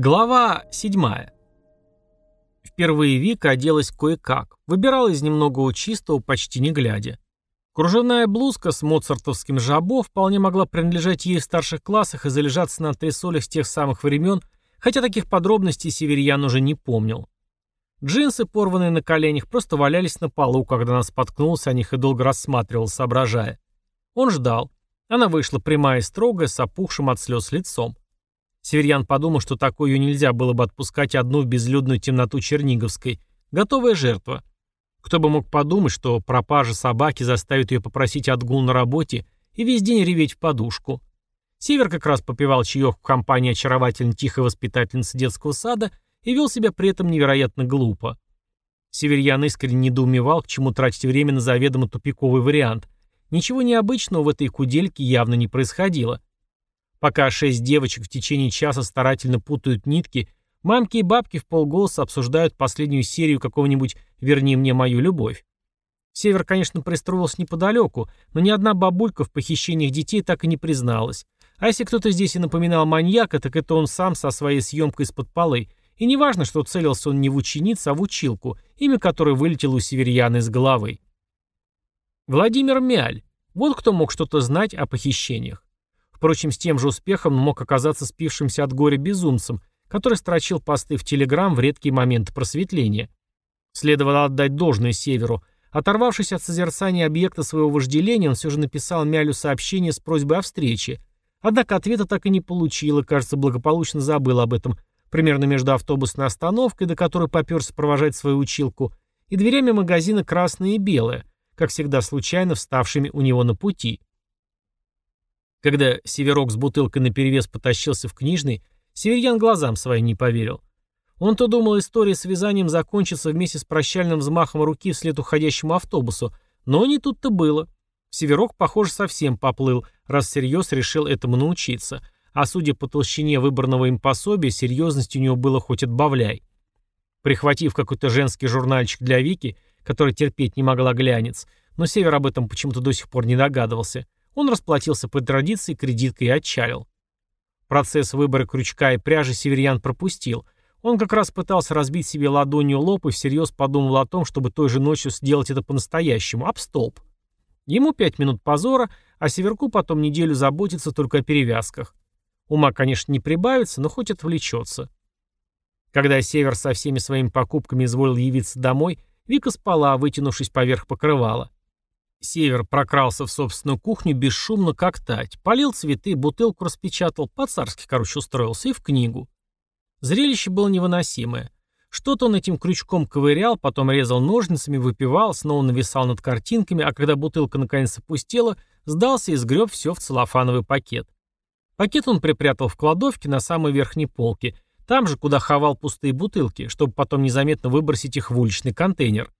Глава 7. Впервые Вика оделась кое-как, выбирала из немного чистого, почти не глядя. Кружевная блузка с моцартовским жабо вполне могла принадлежать ей в старших классах и залежаться на антресолях с тех самых времен, хотя таких подробностей Северьян уже не помнил. Джинсы, порванные на коленях, просто валялись на полу, когда она споткнулся о них и долго рассматривал, соображая. Он ждал. Она вышла прямая и строгая, с опухшим от слез лицом. Северьян подумал, что ее нельзя было бы отпускать одну в безлюдную темноту Черниговской. Готовая жертва. Кто бы мог подумать, что пропажа собаки заставит ее попросить отгул на работе и весь день реветь в подушку. Север как раз попивал чаек в компании очаровательно тихой воспитательницы детского сада и вел себя при этом невероятно глупо. Северьян искренне недоумевал, к чему тратить время на заведомо тупиковый вариант. Ничего необычного в этой кудельке явно не происходило. Пока шесть девочек в течение часа старательно путают нитки, мамки и бабки в полголоса обсуждают последнюю серию какого-нибудь «Верни мне мою любовь». Север, конечно, пристроился неподалеку, но ни одна бабулька в похищениях детей так и не призналась. А если кто-то здесь и напоминал маньяка, так это он сам со своей съемкой из-под полы. И неважно, что целился он не в ученицу, а в училку, имя которой вылетело у северьяна из головы. Владимир Мяль. Вот кто мог что-то знать о похищениях. Впрочем, с тем же успехом мог оказаться спившимся от горя безумцем, который строчил посты в Телеграм в редкие моменты просветления. Следовало отдать должное Северу. Оторвавшись от созерцания объекта своего вожделения, он все же написал Мялю сообщение с просьбой о встрече. Однако ответа так и не получил и, кажется, благополучно забыл об этом, примерно между автобусной остановкой, до которой поперся провожать свою училку, и дверями магазина «Красное и белое», как всегда случайно вставшими у него на пути. Когда Северок с бутылкой наперевес потащился в книжный, Северьян глазам своим не поверил. Он-то думал, история с вязанием закончится вместе с прощальным взмахом руки вслед уходящему автобусу, но не тут-то было. Северок, похоже, совсем поплыл, раз всерьез решил этому научиться, а судя по толщине выбранного им пособия, серьезности у него было хоть отбавляй. Прихватив какой-то женский журнальчик для Вики, который терпеть не могла глянец, но Север об этом почему-то до сих пор не догадывался, он расплатился по традиции кредиткой и отчалил. Процесс выбора крючка и пряжи северьян пропустил. Он как раз пытался разбить себе ладонью лоб и всерьез подумал о том, чтобы той же ночью сделать это по-настоящему, об столб. Ему пять минут позора, а Северку потом неделю заботиться только о перевязках. Ума, конечно, не прибавится, но хоть отвлечется. Когда Север со всеми своими покупками изволил явиться домой, Вика спала, вытянувшись поверх покрывала. Север прокрался в собственную кухню бесшумно, как тать. Полил цветы, бутылку распечатал, по-царски, короче, устроился и в книгу. Зрелище было невыносимое. Что-то он этим крючком ковырял, потом резал ножницами, выпивал, снова нависал над картинками, а когда бутылка наконец опустела, сдался и сгреб все в целлофановый пакет. Пакет он припрятал в кладовке на самой верхней полке, там же, куда ховал пустые бутылки, чтобы потом незаметно выбросить их в уличный контейнер.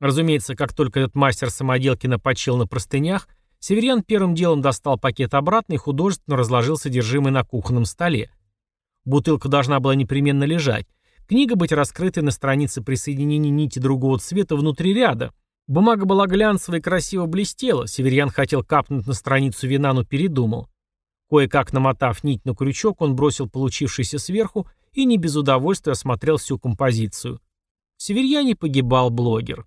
Разумеется, как только этот мастер самоделки напочил на простынях, Северян первым делом достал пакет обратно и художественно разложил содержимое на кухонном столе. Бутылка должна была непременно лежать. Книга быть раскрытой на странице присоединения нити другого цвета внутри ряда. Бумага была глянцевая и красиво блестела. Северян хотел капнуть на страницу вина, но передумал. Кое-как намотав нить на крючок, он бросил получившийся сверху и не без удовольствия осмотрел всю композицию. В Северьяне погибал блогер.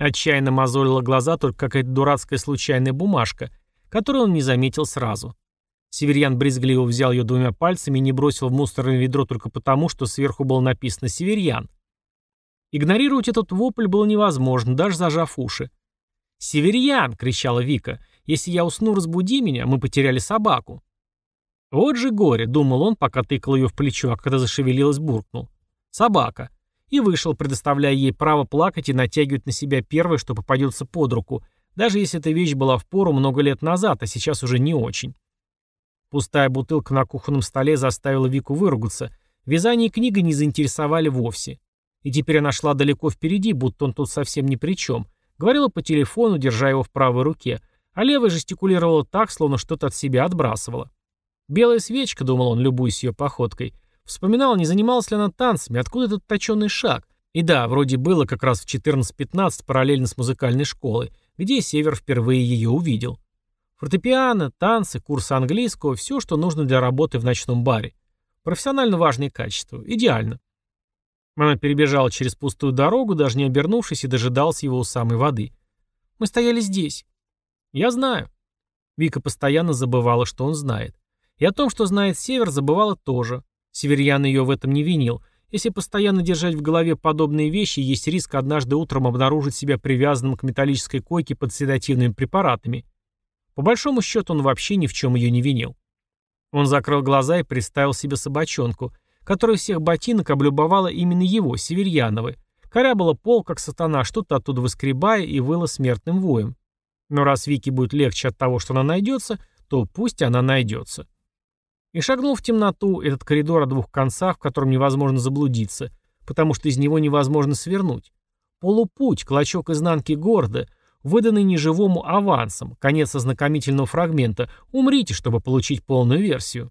Отчаянно мозолила глаза только какая-то дурацкая случайная бумажка, которую он не заметил сразу. Северьян брезгливо взял ее двумя пальцами и не бросил в мусорное ведро только потому, что сверху было написано «Северьян». Игнорировать этот вопль было невозможно, даже зажав уши. «Северьян!» — кричала Вика. «Если я усну, разбуди меня, мы потеряли собаку». «Вот же горе!» — думал он, пока тыкал ее в плечо, а когда зашевелилась, буркнул. «Собака и вышел, предоставляя ей право плакать и натягивать на себя первое, что попадется под руку, даже если эта вещь была в пору много лет назад, а сейчас уже не очень. Пустая бутылка на кухонном столе заставила Вику выругаться. Вязание и книга не заинтересовали вовсе. И теперь она шла далеко впереди, будто он тут совсем ни при чем. Говорила по телефону, держа его в правой руке, а левая жестикулировала так, словно что-то от себя отбрасывала. «Белая свечка», — думал он, любуясь ее походкой, Вспоминал, не занималась ли она танцами, откуда этот точенный шаг. И да, вроде было как раз в 14-15 параллельно с музыкальной школой, где Север впервые ее увидел. Фортепиано, танцы, курсы английского, все, что нужно для работы в ночном баре. Профессионально важные качества. Идеально. Она перебежала через пустую дорогу, даже не обернувшись, и дожидалась его у самой воды. «Мы стояли здесь». «Я знаю». Вика постоянно забывала, что он знает. И о том, что знает Север, забывала тоже. Северьян ее в этом не винил. Если постоянно держать в голове подобные вещи, есть риск однажды утром обнаружить себя привязанным к металлической койке под седативными препаратами. По большому счету он вообще ни в чем ее не винил. Он закрыл глаза и представил себе собачонку, которая всех ботинок облюбовала именно его, Северьяновы. Корябала пол, как сатана, что-то оттуда выскребая и выла смертным воем. Но раз Вике будет легче от того, что она найдется, то пусть она найдется. И шагнул в темноту, этот коридор о двух концах, в котором невозможно заблудиться, потому что из него невозможно свернуть. Полупуть, клочок изнанки города, выданный неживому авансом, конец ознакомительного фрагмента «Умрите, чтобы получить полную версию».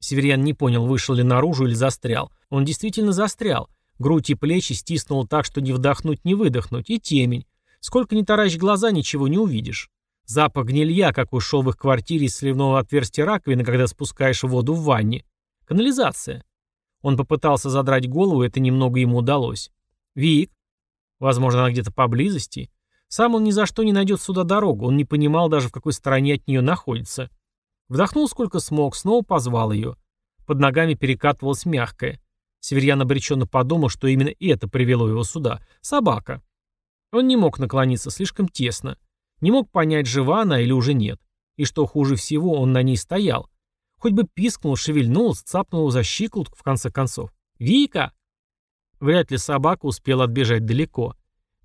Северян не понял, вышел ли наружу или застрял. Он действительно застрял. Грудь и плечи стиснул так, что не вдохнуть, не выдохнуть, и темень. Сколько ни таращь глаза, ничего не увидишь. Запах гнилья, как ушел в их квартире из сливного отверстия раковины, когда спускаешь воду в ванне. Канализация. Он попытался задрать голову, это немного ему удалось. «Вик?» Возможно, она где-то поблизости. Сам он ни за что не найдет сюда дорогу, он не понимал даже, в какой стороне от нее находится. Вдохнул сколько смог, снова позвал ее. Под ногами перекатывалась мягкая. Северьян обреченно подумал, что именно это привело его сюда. Собака. Он не мог наклониться слишком тесно. Не мог понять, жива она или уже нет. И что хуже всего, он на ней стоял. Хоть бы пискнул, шевельнулся, цапнул за щиколотку в конце концов. «Вика!» Вряд ли собака успела отбежать далеко.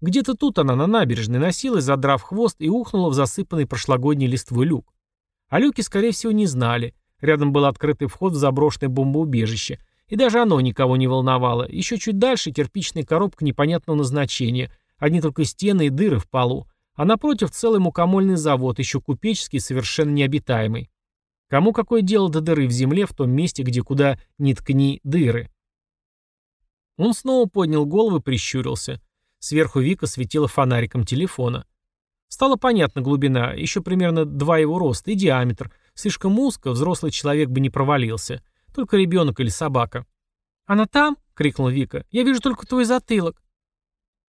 Где-то тут она на набережной носилась, задрав хвост и ухнула в засыпанный прошлогодний листвой люк. А люки, скорее всего, не знали. Рядом был открытый вход в заброшенное бомбоубежище. И даже оно никого не волновало. Еще чуть дальше кирпичная коробка непонятного назначения. Одни только стены и дыры в полу а напротив целый мукомольный завод, еще купеческий, совершенно необитаемый. Кому какое дело до дыры в земле в том месте, где куда ни ткни дыры? Он снова поднял голову и прищурился. Сверху Вика светила фонариком телефона. Стало понятна глубина, еще примерно два его роста и диаметр. Слишком узко, взрослый человек бы не провалился. Только ребенок или собака. «Она там?» — крикнула Вика. «Я вижу только твой затылок».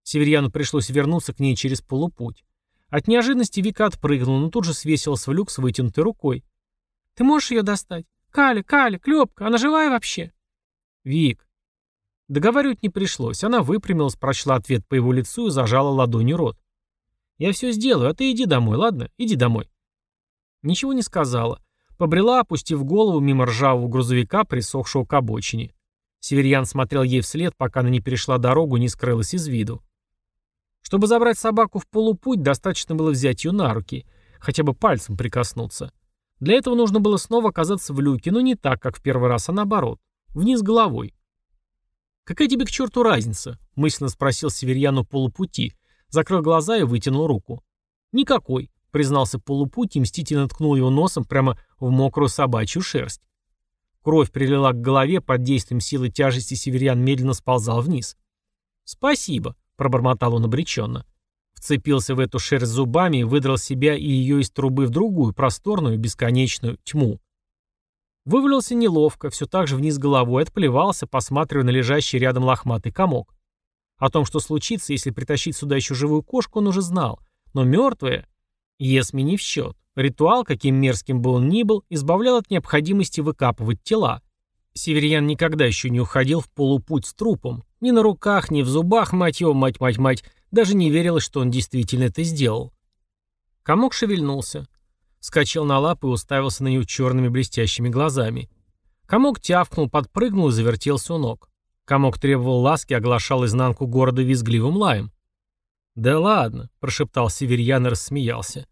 Северьяну пришлось вернуться к ней через полупуть. От неожиданности Вика отпрыгнула, но тут же свесилась в люк с вытянутой рукой. «Ты можешь ее достать? Каля, Каля, Клёпка, она живая вообще?» «Вик». Договаривать не пришлось. Она выпрямилась, прочла ответ по его лицу и зажала ладонью рот. «Я все сделаю, а ты иди домой, ладно? Иди домой». Ничего не сказала. Побрела, опустив голову мимо ржавого грузовика, присохшего к обочине. Северьян смотрел ей вслед, пока она не перешла дорогу и не скрылась из виду. Чтобы забрать собаку в полупуть, достаточно было взять ее на руки, хотя бы пальцем прикоснуться. Для этого нужно было снова оказаться в люке, но не так, как в первый раз, а наоборот. Вниз головой. «Какая тебе к черту разница?» — мысленно спросил Северьяну полупути, закрыл глаза и вытянул руку. «Никакой», — признался полупуть и мстительно ткнул его носом прямо в мокрую собачью шерсть. Кровь прилила к голове, под действием силы тяжести Северьян медленно сползал вниз. «Спасибо», пробормотал он обреченно. Вцепился в эту шерсть зубами и выдрал себя и ее из трубы в другую, просторную, бесконечную тьму. Вывалился неловко, все так же вниз головой, отплевался, посматривая на лежащий рядом лохматый комок. О том, что случится, если притащить сюда еще живую кошку, он уже знал. Но мертвая... Есми не в счет. Ритуал, каким мерзким бы он ни был, избавлял от необходимости выкапывать тела. Северьян никогда еще не уходил в полупуть с трупом. Ни на руках, ни в зубах, мать его, мать-мать-мать, даже не верилось, что он действительно это сделал. Комок шевельнулся. Скочил на лапы и уставился на нее черными блестящими глазами. Комок тявкнул, подпрыгнул и завертелся у ног. Комок требовал ласки, оглашал изнанку города визгливым лаем. «Да ладно», — прошептал Северьян и рассмеялся.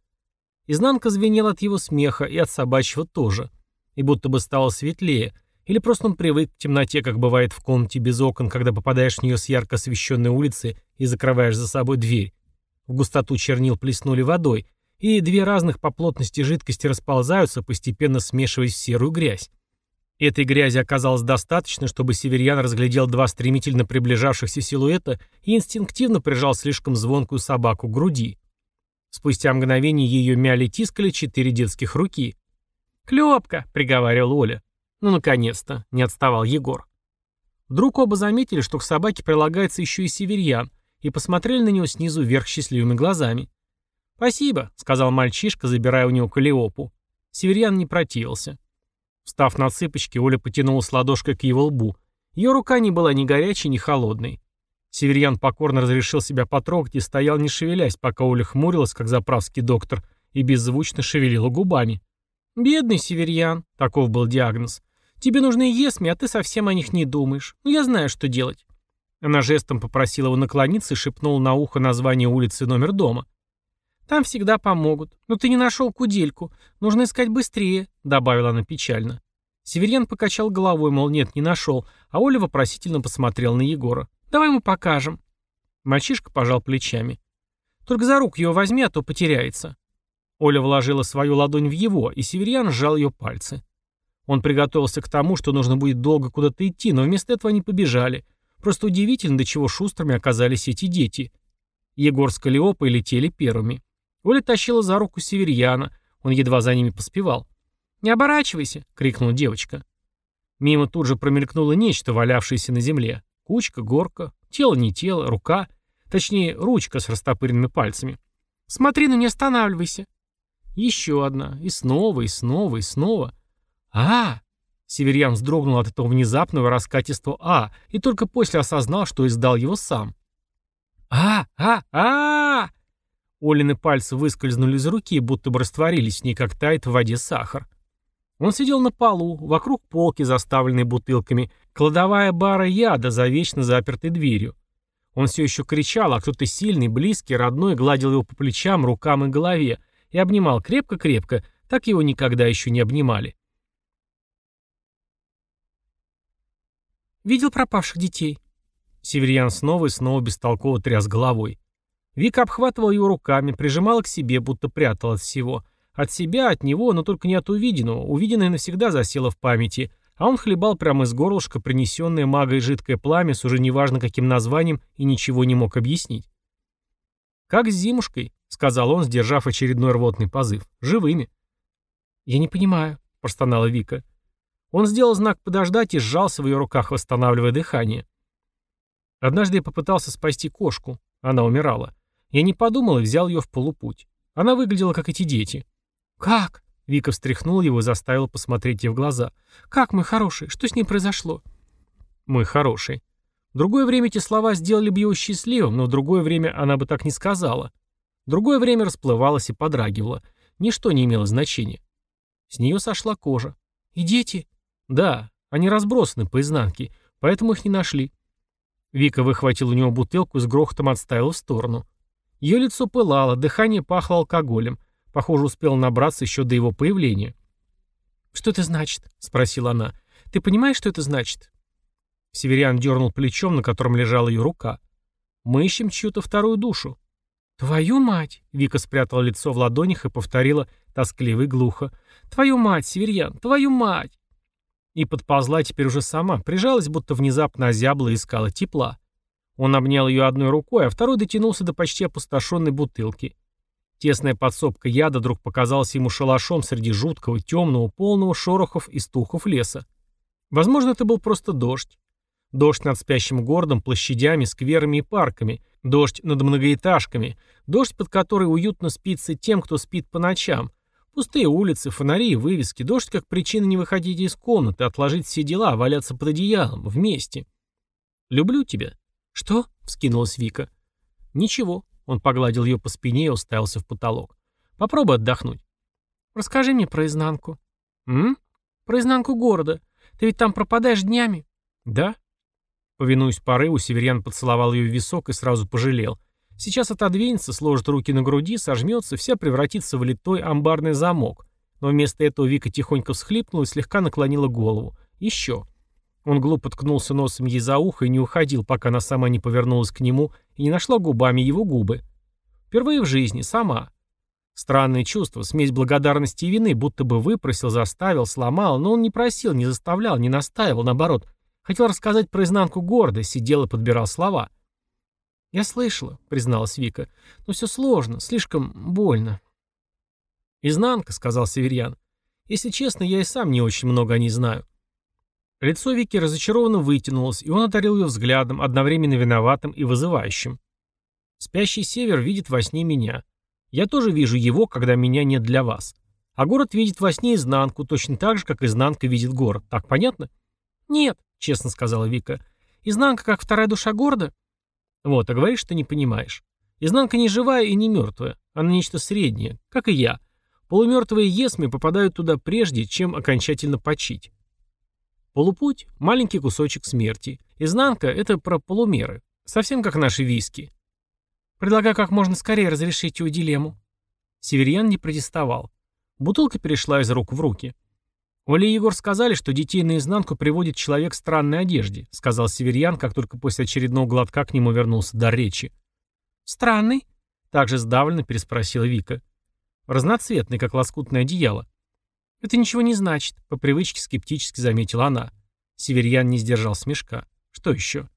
Изнанка звенела от его смеха и от собачьего тоже. И будто бы стало светлее — или просто он привык к темноте, как бывает в комнате без окон, когда попадаешь в нее с ярко освещенной улицы и закрываешь за собой дверь. В густоту чернил плеснули водой, и две разных по плотности жидкости расползаются, постепенно смешиваясь в серую грязь. Этой грязи оказалось достаточно, чтобы северьян разглядел два стремительно приближавшихся силуэта и инстинктивно прижал слишком звонкую собаку к груди. Спустя мгновение ее мяли тискали четыре детских руки. «Клёпка!» — приговаривал Оля. Ну, наконец-то, не отставал Егор. Вдруг оба заметили, что к собаке прилагается еще и северьян, и посмотрели на него снизу вверх счастливыми глазами. «Спасибо», — сказал мальчишка, забирая у него калиопу. Северьян не противился. Встав на цыпочки, Оля потянулась ладошкой к его лбу. Ее рука не была ни горячей, ни холодной. Северьян покорно разрешил себя потрогать и стоял не шевелясь, пока Оля хмурилась, как заправский доктор, и беззвучно шевелила губами. «Бедный Северьян», — таков был диагноз. «Тебе нужны есми, а ты совсем о них не думаешь. Ну, я знаю, что делать». Она жестом попросила его наклониться и шепнула на ухо название улицы и номер дома. «Там всегда помогут. Но ты не нашел кудельку. Нужно искать быстрее», — добавила она печально. Северьян покачал головой, мол, нет, не нашел, а Оля вопросительно посмотрел на Егора. «Давай мы покажем». Мальчишка пожал плечами. «Только за руку его возьми, а то потеряется». Оля вложила свою ладонь в его, и Северьян сжал ее пальцы. Он приготовился к тому, что нужно будет долго куда-то идти, но вместо этого они побежали. Просто удивительно, до чего шустрыми оказались эти дети. Егор с Калиопой летели первыми. Оля тащила за руку Северьяна, он едва за ними поспевал. «Не оборачивайся!» — крикнула девочка. Мимо тут же промелькнуло нечто, валявшееся на земле. Кучка, горка, тело не тело, рука. Точнее, ручка с растопыренными пальцами. «Смотри, ну не останавливайся!» Еще одна. И снова, и снова, и снова. А Северьян вздрогнул от этого внезапного раскатистого «а» и только после осознал, что издал его сам. «А! А! А!» Олины пальцы выскользнули из руки, будто бы растворились в ней, как тает в воде сахар. Он сидел на полу, вокруг полки, заставленной бутылками, кладовая бара яда за вечно запертой дверью. Он все еще кричал, а кто-то сильный, близкий, родной гладил его по плечам, рукам и голове, и обнимал крепко-крепко, так его никогда еще не обнимали. «Видел пропавших детей?» Северьян снова и снова бестолково тряс головой. Вика обхватывала его руками, прижимала к себе, будто прятала от всего. От себя, от него, но только не от увиденного. Увиденное навсегда засело в памяти, а он хлебал прямо из горлышка принесенное магой жидкое пламя с уже неважно каким названием и ничего не мог объяснить. «Как с зимушкой», — сказал он, сдержав очередной рвотный позыв. «Живыми». «Я не понимаю», — простонала Вика. Он сделал знак подождать и сжался в ее руках, восстанавливая дыхание. Однажды я попытался спасти кошку. Она умирала. Я не подумал и взял ее в полупуть. Она выглядела, как эти дети. «Как?» — Вика встряхнула его и заставила посмотреть ей в глаза. «Как, мой хороший? Что с ней произошло?» «Мой хороший». В другое время эти слова сделали бы его счастливым, но в другое время она бы так не сказала. В другое время расплывалась и подрагивала. Ничто не имело значения. С нее сошла кожа. «И дети?» «Да, они разбросаны по изнанке, поэтому их не нашли». Вика выхватила у него бутылку и с грохотом отставила в сторону. Ее лицо пылало, дыхание пахло алкоголем. Похоже, успел набраться еще до его появления. «Что это значит?» — спросила она. «Ты понимаешь, что это значит?» Северян дернул плечом, на котором лежала ее рука. «Мы ищем чью-то вторую душу». «Твою мать!» — Вика спрятала лицо в ладонях и повторила тоскливо и глухо. «Твою мать, Северьян, твою мать!» И подползла теперь уже сама, прижалась, будто внезапно озябла и искала тепла. Он обнял ее одной рукой, а второй дотянулся до почти опустошенной бутылки. Тесная подсобка яда вдруг показалась ему шалашом среди жуткого, темного, полного шорохов и стухов леса. Возможно, это был просто дождь. Дождь над спящим городом, площадями, скверами и парками. Дождь над многоэтажками. Дождь, под который уютно спится тем, кто спит по ночам. Пустые улицы, фонари и вывески. Дождь как причина не выходить из комнаты, отложить все дела, валяться под одеялом, вместе. «Люблю тебя». «Что?» — вскинулась Вика. «Ничего». Он погладил ее по спине и уставился в потолок. «Попробуй отдохнуть». «Расскажи мне про изнанку». «М? Про изнанку города. Ты ведь там пропадаешь днями». «Да?» Повинуясь порыву, Северян поцеловал ее в висок и сразу пожалел. Сейчас отодвинется, сложит руки на груди, сожмется, вся превратится в литой амбарный замок. Но вместо этого Вика тихонько всхлипнула и слегка наклонила голову. Еще. Он глупо ткнулся носом ей за ухо и не уходил, пока она сама не повернулась к нему и не нашла губами его губы. Впервые в жизни, сама. Странное чувство, смесь благодарности и вины, будто бы выпросил, заставил, сломал, но он не просил, не заставлял, не настаивал, наоборот, Хотел рассказать про изнанку города, сидел и подбирал слова. «Я слышала», — призналась Вика. «Но все сложно, слишком больно». «Изнанка», — сказал Северьян. «Если честно, я и сам не очень много о ней знаю. Лицо Вики разочарованно вытянулось, и он одарил ее взглядом, одновременно виноватым и вызывающим. Спящий север видит во сне меня. Я тоже вижу его, когда меня нет для вас. А город видит во сне изнанку, точно так же, как изнанка видит город. Так понятно? Нет, честно сказала Вика. Изнанка как вторая душа города? Вот, а говоришь, что не понимаешь. Изнанка не живая и не мертвая. Она нечто среднее, как и я. Полумертвые есми попадают туда прежде, чем окончательно почить. Полупуть – маленький кусочек смерти. Изнанка – это про полумеры. Совсем как наши виски. Предлагаю как можно скорее разрешить его дилемму. Северьян не протестовал. Бутылка перешла из рук в руки. Оля и Егор сказали, что детей наизнанку приводит человек в странной одежде, сказал Северьян, как только после очередного глотка к нему вернулся до речи. Странный? Также сдавленно переспросила Вика. Разноцветный, как лоскутное одеяло. Это ничего не значит, по привычке скептически заметила она. Северьян не сдержал смешка. Что еще?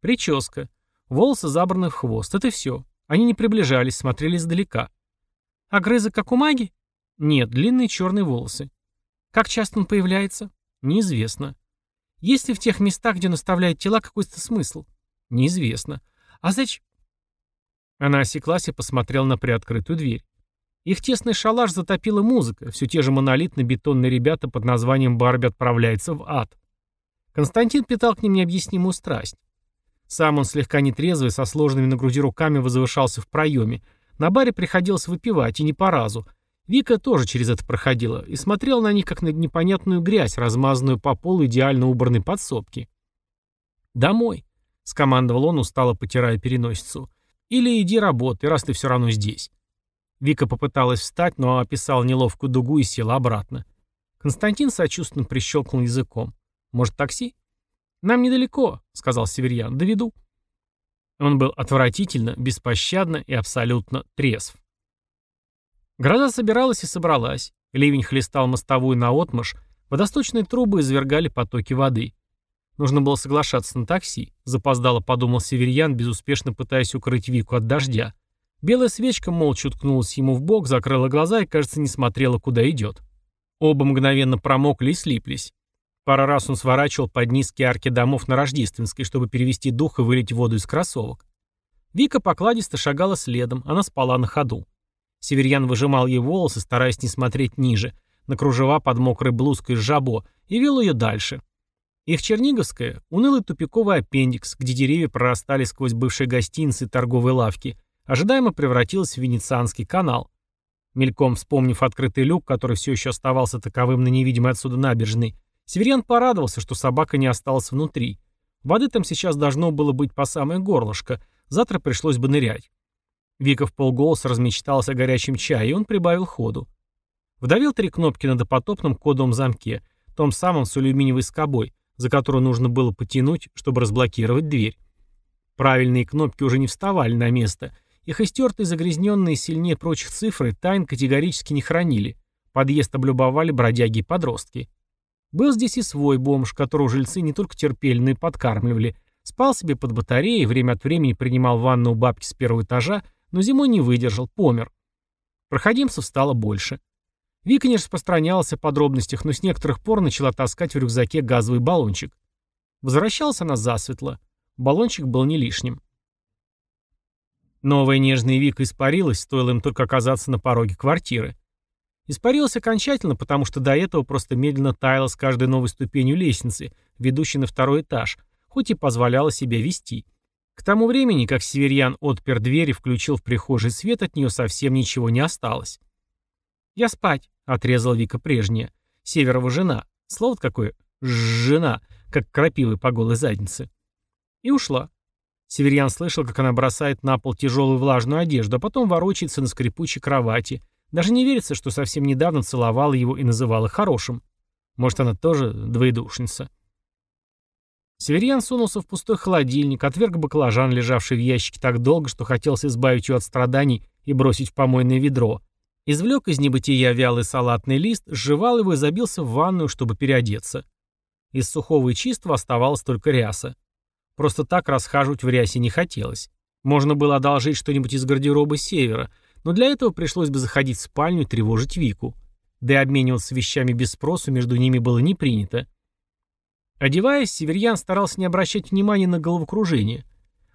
Прическа. Волосы забраны в хвост. Это все. Они не приближались, смотрели издалека. Огрызок, как у маги? Нет, длинные черные волосы. Как часто он появляется? Неизвестно. Есть ли в тех местах, где наставляют тела, какой-то смысл? Неизвестно. А зачем? Она осеклась и посмотрела на приоткрытую дверь. Их тесный шалаш затопила музыка, все те же монолитно-бетонные ребята под названием «Барби отправляется в ад». Константин питал к ним необъяснимую страсть. Сам он слегка нетрезвый, со сложными на груди руками возвышался в проеме. На баре приходилось выпивать, и не по разу. Вика тоже через это проходила и смотрела на них, как на непонятную грязь, размазанную по полу идеально убранной подсобки. «Домой», — скомандовал он, устало потирая переносицу. «Или иди работай, раз ты все равно здесь». Вика попыталась встать, но описала неловкую дугу и села обратно. Константин сочувственно прищелкнул языком. «Может, такси?» «Нам недалеко», — сказал Северьян. «Доведу». Он был отвратительно, беспощадно и абсолютно трезв. Гроза собиралась и собралась. Ливень хлестал мостовую наотмашь, водосточные трубы извергали потоки воды. Нужно было соглашаться на такси. Запоздало подумал Северьян, безуспешно пытаясь укрыть Вику от дождя. Белая свечка молча уткнулась ему в бок, закрыла глаза и, кажется, не смотрела, куда идет. Оба мгновенно промокли и слиплись. Пару раз он сворачивал под низкие арки домов на Рождественской, чтобы перевести дух и вылить воду из кроссовок. Вика покладисто шагала следом, она спала на ходу. Северьян выжимал ей волосы, стараясь не смотреть ниже, на кружева под мокрой блузкой с жабо, и вел ее дальше. Их Черниговская — унылый тупиковый аппендикс, где деревья прорастали сквозь бывшие гостиницы и торговые лавки, ожидаемо превратилась в Венецианский канал. Мельком вспомнив открытый люк, который все еще оставался таковым на невидимой отсюда набережной, Северян порадовался, что собака не осталась внутри. Воды там сейчас должно было быть по самое горлышко, завтра пришлось бы нырять. Вика в полголоса размечталась о горячем чае, и он прибавил ходу. Вдавил три кнопки на допотопном кодовом замке, том самом с алюминиевой скобой, за которую нужно было потянуть, чтобы разблокировать дверь. Правильные кнопки уже не вставали на место. Их истертые, загрязненные сильнее прочих цифры тайн категорически не хранили. Подъезд облюбовали бродяги и подростки. Был здесь и свой бомж, которого жильцы не только терпели, но и подкармливали. Спал себе под батареей, время от времени принимал ванну у бабки с первого этажа, но зимой не выдержал, помер. Проходимцев стало больше. Вика не распространялась о подробностях, но с некоторых пор начала таскать в рюкзаке газовый баллончик. Возвращалась она засветло. Баллончик был не лишним. Новая нежная Вика испарилась, стоило им только оказаться на пороге квартиры. Испарилась окончательно, потому что до этого просто медленно таяла с каждой новой ступенью лестницы, ведущей на второй этаж, хоть и позволяла себя вести. К тому времени, как Северьян отпер дверь и включил в прихожей свет, от нее совсем ничего не осталось. «Я спать», — отрезала Вика прежняя. «Северова жена. Слово какое? Жена, как крапивы по голой заднице». И ушла. Северьян слышал, как она бросает на пол тяжелую влажную одежду, а потом ворочается на скрипучей кровати, даже не верится, что совсем недавно целовала его и называла хорошим. Может, она тоже двоедушница. Северьян сунулся в пустой холодильник, отверг баклажан, лежавший в ящике так долго, что хотелось избавить ее от страданий и бросить в помойное ведро. Извлек из небытия вялый салатный лист, сживал его и забился в ванную, чтобы переодеться. Из сухого и чистого оставалась только ряса. Просто так расхаживать в рясе не хотелось. Можно было одолжить что-нибудь из гардероба севера, но для этого пришлось бы заходить в спальню и тревожить Вику. Да и обмениваться вещами без спросу между ними было не принято. Одеваясь, Северьян старался не обращать внимания на головокружение.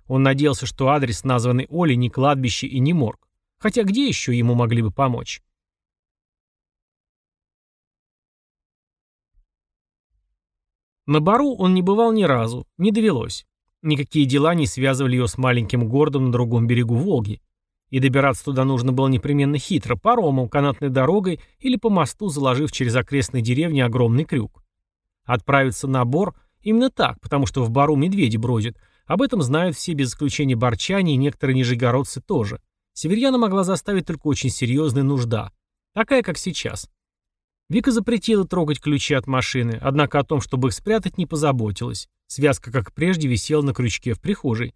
Он надеялся, что адрес, названный Олей, не кладбище и не морг. Хотя где еще ему могли бы помочь? На Бару он не бывал ни разу, не довелось. Никакие дела не связывали ее с маленьким городом на другом берегу Волги. И добираться туда нужно было непременно хитро, паромом, канатной дорогой или по мосту, заложив через окрестные деревни огромный крюк. Отправиться на Бор именно так, потому что в Бару медведи бродят. Об этом знают все без исключения барчане и некоторые нижегородцы тоже. Северьяна могла заставить только очень серьезная нужда. Такая, как сейчас. Вика запретила трогать ключи от машины, однако о том, чтобы их спрятать, не позаботилась. Связка, как прежде, висела на крючке в прихожей.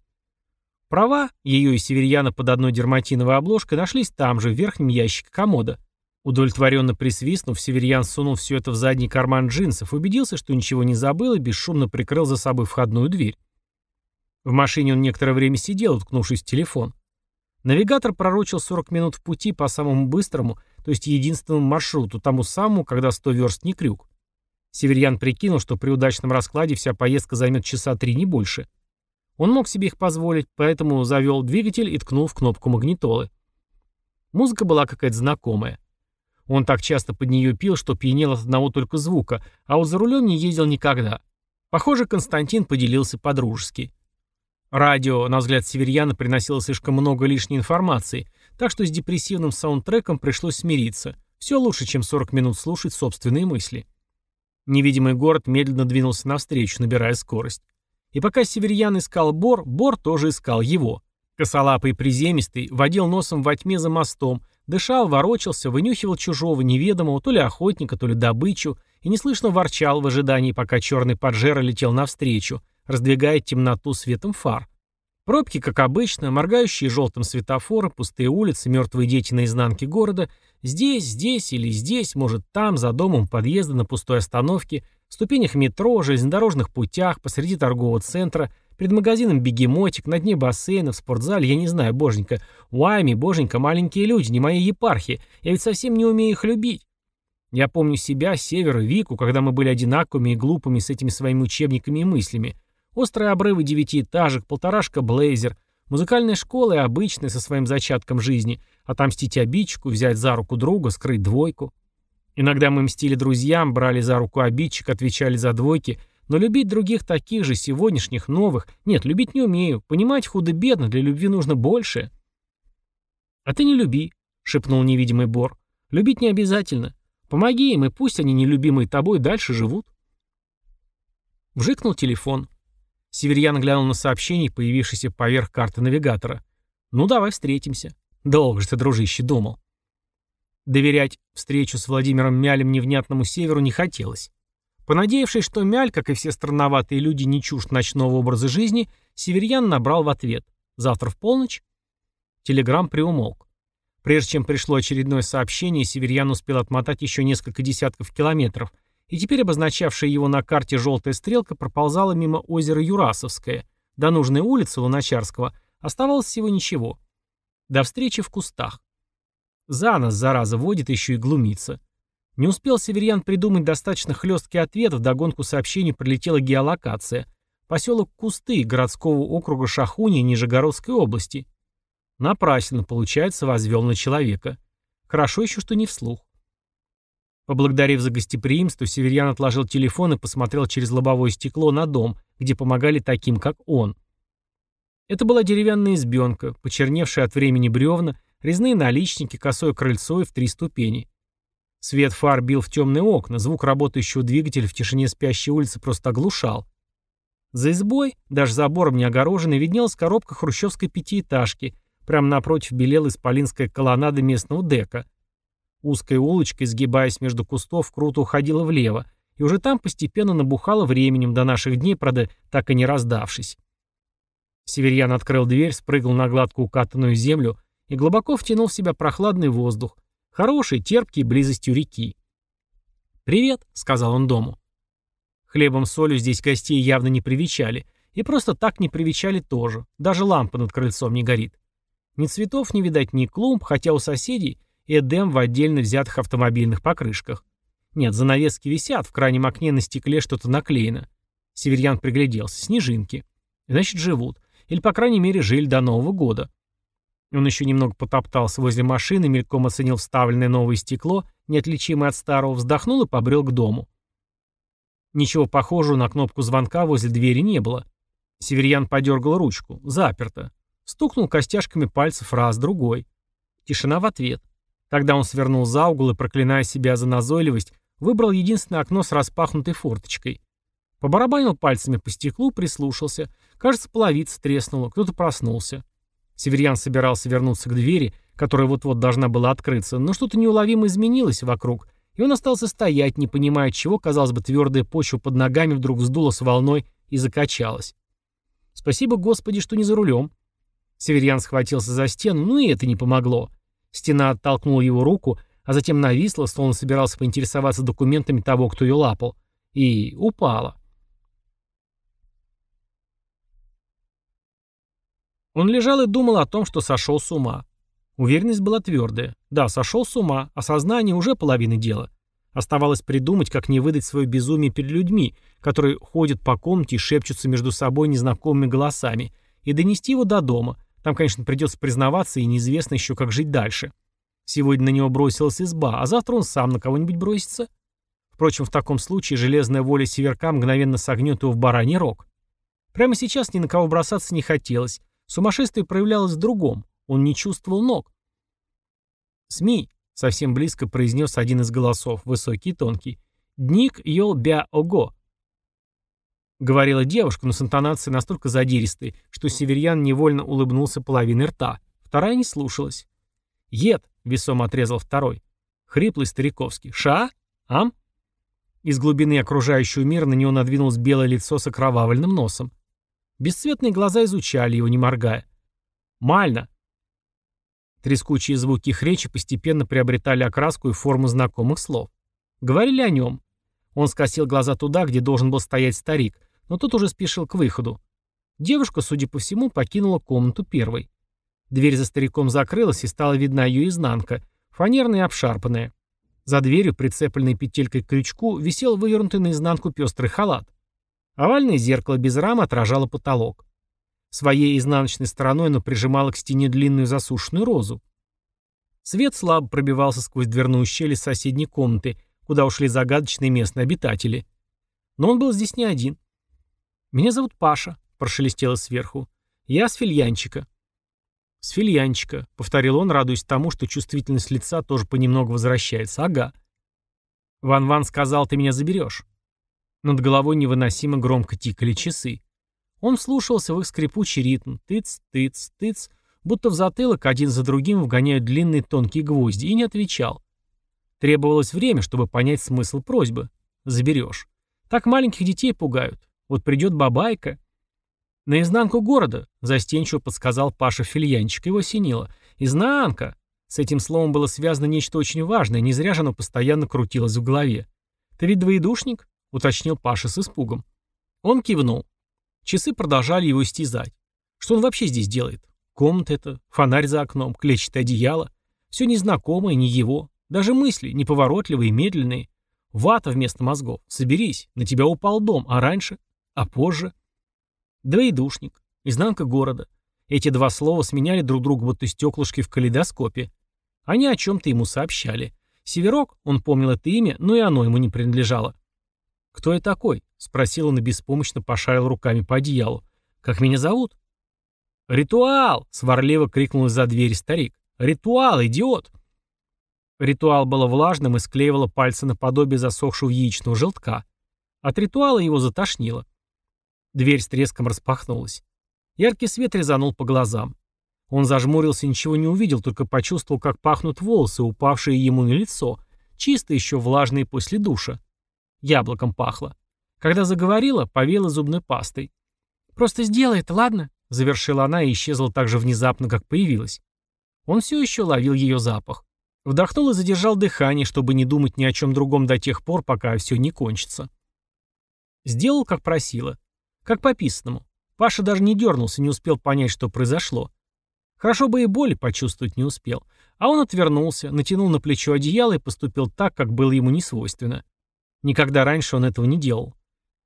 Права, ее и Северьяна под одной дерматиновой обложкой нашлись там же, в верхнем ящике комода. Удовлетворенно присвистнув, Северьян сунул все это в задний карман джинсов, убедился, что ничего не забыл и бесшумно прикрыл за собой входную дверь. В машине он некоторое время сидел, уткнувшись в телефон. Навигатор пророчил 40 минут в пути по самому быстрому, то есть единственному маршруту, тому самому, когда 100 верст не крюк. Северьян прикинул, что при удачном раскладе вся поездка займет часа три, не больше. Он мог себе их позволить, поэтому завел двигатель и ткнул в кнопку магнитолы. Музыка была какая-то знакомая. Он так часто под нее пил, что пьянел от одного только звука, а вот за рулем не ездил никогда. Похоже, Константин поделился по-дружески. Радио, на взгляд Северьяна, приносило слишком много лишней информации, так что с депрессивным саундтреком пришлось смириться. Все лучше, чем 40 минут слушать собственные мысли. Невидимый город медленно двинулся навстречу, набирая скорость. И пока Северьян искал Бор, Бор тоже искал его. Косолапый приземистый водил носом во тьме за мостом, дышал, ворочался, вынюхивал чужого, неведомого, то ли охотника, то ли добычу, и неслышно ворчал в ожидании, пока черный поджера летел навстречу, раздвигая темноту светом фар. Пробки, как обычно, моргающие желтым светофоры, пустые улицы, мертвые дети на изнанке города. Здесь, здесь или здесь, может там, за домом подъезда на пустой остановке, ступенях метро, железнодорожных путях, посреди торгового центра, перед магазином «Бегемотик», на дне бассейна, в спортзале, я не знаю, боженька. Уайми, боженька, маленькие люди, не мои епархии. Я ведь совсем не умею их любить. Я помню себя, Север Вику, когда мы были одинаковыми и глупыми с этими своими учебниками и мыслями. Острые обрывы девятиэтажек, полторашка блейзер, музыкальная школа и обычная со своим зачатком жизни, отомстить обидчику, взять за руку друга, скрыть двойку. Иногда мы мстили друзьям, брали за руку обидчик, отвечали за двойки, но любить других таких же, сегодняшних, новых, нет, любить не умею, понимать худо-бедно, для любви нужно больше. А ты не люби, шепнул невидимый Бор. Любить не обязательно. Помоги им, и пусть они, нелюбимые тобой, дальше живут. Вжикнул телефон. Северьян глянул на сообщение, появившееся поверх карты навигатора. «Ну, давай встретимся». «Долго же ты, дружище, думал». Доверять встречу с Владимиром Мялем невнятному северу не хотелось. Понадеявшись, что Мяль, как и все странноватые люди, не чужд ночного образа жизни, Северьян набрал в ответ. «Завтра в полночь?» Телеграмм приумолк. Прежде чем пришло очередное сообщение, Северьян успел отмотать еще несколько десятков километров, и теперь обозначавшая его на карте желтая стрелка проползала мимо озера Юрасовское. До нужной улицы Луначарского оставалось всего ничего. До встречи в кустах. За нас, зараза, водит еще и глумится. Не успел Северьян придумать достаточно хлесткий ответ, вдогонку сообщению прилетела геолокация. Поселок Кусты городского округа Шахуни Нижегородской области. Напрасно, получается, возвел на человека. Хорошо еще, что не вслух. Поблагодарив за гостеприимство, Северьян отложил телефон и посмотрел через лобовое стекло на дом, где помогали таким, как он. Это была деревянная избенка, почерневшая от времени бревна, резные наличники, косое крыльцо и в три ступени. Свет фар бил в темные окна, звук работающего двигателя в тишине спящей улицы просто оглушал. За избой, даже забором не огороженной, виднелась коробка хрущевской пятиэтажки, прямо напротив белела исполинская колоннада местного дека — Узкая улочка, изгибаясь между кустов, круто уходила влево, и уже там постепенно набухала временем до наших дней, правда, так и не раздавшись. Северьян открыл дверь, спрыгнул на гладкую укатанную землю и глубоко втянул в себя прохладный воздух, хороший, терпкий, близостью реки. «Привет», — сказал он дому. Хлебом солью здесь гостей явно не привечали, и просто так не привечали тоже, даже лампа над крыльцом не горит. Ни цветов не видать, ни клумб, хотя у соседей — Эдем в отдельно взятых автомобильных покрышках. Нет, занавески висят, в крайнем окне на стекле что-то наклеено. Северьян пригляделся. Снежинки. Значит, живут. Или, по крайней мере, жили до Нового года. Он еще немного потоптался возле машины, мельком оценил вставленное новое стекло, неотличимое от старого, вздохнул и побрел к дому. Ничего похожего на кнопку звонка возле двери не было. Северьян подергал ручку. Заперто. Стукнул костяшками пальцев раз, другой. Тишина в ответ. Тогда он свернул за угол и, проклиная себя за назойливость, выбрал единственное окно с распахнутой форточкой. Побарабанил пальцами по стеклу, прислушался. Кажется, половица треснула, кто-то проснулся. Северьян собирался вернуться к двери, которая вот-вот должна была открыться, но что-то неуловимо изменилось вокруг, и он остался стоять, не понимая, чего, казалось бы, твердая почва под ногами вдруг вздулась волной и закачалась. Спасибо, Господи, что не за рулем. Северьян схватился за стену, но и это не помогло. Стена оттолкнула его руку, а затем нависла, словно собирался поинтересоваться документами того, кто ее лапал, и упала. Он лежал и думал о том, что сошел с ума. Уверенность была твердая. Да, сошел с ума, осознание уже половина дела. Оставалось придумать, как не выдать свое безумие перед людьми, которые ходят по комнате и шепчутся между собой незнакомыми голосами, и донести его до дома. Там, конечно, придется признаваться, и неизвестно еще, как жить дальше. Сегодня на него бросилась изба, а завтра он сам на кого-нибудь бросится. Впрочем, в таком случае железная воля северка мгновенно согнет его в бараний рог. Прямо сейчас ни на кого бросаться не хотелось. Сумасшествие проявлялось в другом. Он не чувствовал ног. «СМИ», — совсем близко произнес один из голосов, высокий и тонкий. «Дник йол бя ого». Говорила девушка, но с интонацией настолько задиристой, что северьян невольно улыбнулся половиной рта. Вторая не слушалась. «Ед», — весом отрезал второй. Хриплый стариковский. «Ша? Ам?» Из глубины окружающего мира на него надвинулось белое лицо с окровавленным носом. Бесцветные глаза изучали его, не моргая. «Мально!» Трескучие звуки их речи постепенно приобретали окраску и форму знакомых слов. Говорили о нем. Он скосил глаза туда, где должен был стоять старик, но тот уже спешил к выходу. Девушка, судя по всему, покинула комнату первой. Дверь за стариком закрылась, и стала видна ее изнанка, фанерная и обшарпанная. За дверью, прицепленной петелькой к крючку, висел вывернутый наизнанку пестрый халат. Овальное зеркало без рамы отражало потолок. Своей изнаночной стороной оно прижимало к стене длинную засушенную розу. Свет слабо пробивался сквозь дверную щель из соседней комнаты, куда ушли загадочные местные обитатели. Но он был здесь не один. «Меня зовут Паша», — прошелестело сверху. «Я с Фильянчика». «С Фильянчика», — повторил он, радуясь тому, что чувствительность лица тоже понемногу возвращается. «Ага». «Ван-Ван сказал, ты меня заберешь». Над головой невыносимо громко тикали часы. Он вслушивался в их скрипучий ритм. Тыц, тыц, тыц. Будто в затылок один за другим вгоняют длинные тонкие гвозди. И не отвечал. Требовалось время, чтобы понять смысл просьбы. Заберешь. Так маленьких детей пугают. Вот придет бабайка. Наизнанку города, застенчиво подсказал Паша Фильянчик. Его осенило. Изнанка. С этим словом было связано нечто очень важное, не зря же оно постоянно крутилось в голове. Ты ведь двоедушник? — уточнил Паша с испугом. Он кивнул. Часы продолжали его истязать. Что он вообще здесь делает? Комната это, фонарь за окном, клетчатое одеяло. Все незнакомое, не его. Даже мысли, неповоротливые, медленные. Вата вместо мозгов. Соберись, на тебя упал дом, а раньше? А позже? Двоедушник. Изнанка города. Эти два слова сменяли друг друга будто стеклышки в калейдоскопе. Они о чем-то ему сообщали. Северок, он помнил это имя, но и оно ему не принадлежало. «Кто я такой?» — спросил он и беспомощно пошарил руками по одеялу. «Как меня зовут?» «Ритуал!» — сварливо крикнул из-за двери старик. «Ритуал, идиот!» Ритуал было влажным и склеивало пальцы наподобие засохшего яичного желтка. От ритуала его затошнило. Дверь с треском распахнулась. Яркий свет резанул по глазам. Он зажмурился и ничего не увидел, только почувствовал, как пахнут волосы, упавшие ему на лицо, чисто еще влажные после душа. Яблоком пахло. Когда заговорила, повела зубной пастой. «Просто сделай это, ладно?» Завершила она и исчезла так же внезапно, как появилась. Он все еще ловил ее запах. Вдохнул и задержал дыхание, чтобы не думать ни о чем другом до тех пор, пока все не кончится. Сделал, как просила. Как по писанному. Паша даже не дернулся, не успел понять, что произошло. Хорошо бы и боли почувствовать не успел. А он отвернулся, натянул на плечо одеяло и поступил так, как было ему не свойственно. Никогда раньше он этого не делал.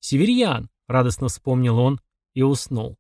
«Северьян!» радостно вспомнил он и уснул.